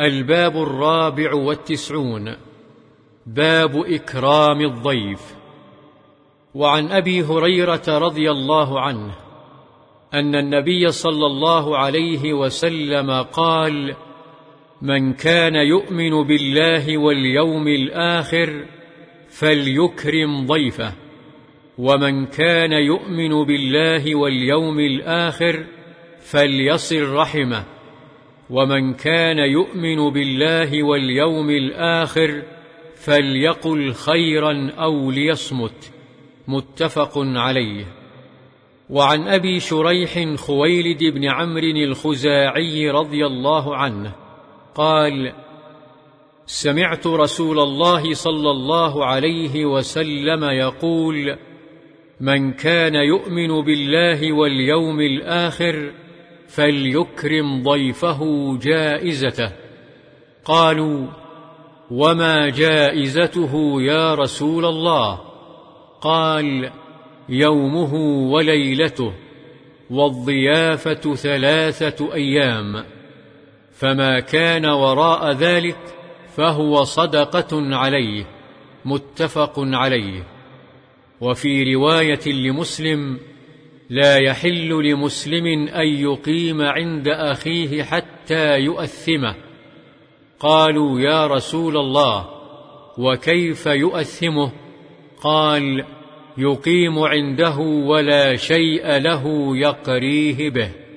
الباب الرابع والتسعون. باب إكرام الضيف. وعن أبي هريرة رضي الله عنه أن النبي صلى الله عليه وسلم قال من كان يؤمن بالله واليوم الآخر فليكرم ضيفه ومن كان يؤمن بالله واليوم الآخر فليصل رحمه. ومن كان يؤمن بالله واليوم الآخر فليقل خيرا أو ليصمت. متفق عليه. وعن أبي شريح خويلد بن عمرو الخزاعي رضي الله عنه قال سمعت رسول الله صلى الله عليه وسلم يقول من كان يؤمن بالله واليوم الآخر فليكرم ضيفه جائزته. قالوا وما جائزته يا رسول الله؟ قال يومه وليلته والضيافة ثلاثة أيام. فما كان وراء ذلك فهو صدقة عليه متفق عليه. وفي رواية لمسلم لا يحل لمسلم أن يقيم عند أخيه حتى يؤثمه. قالوا يا رسول الله وكيف يؤثمه؟ قال يقيم عنده ولا شيء له يقريه به.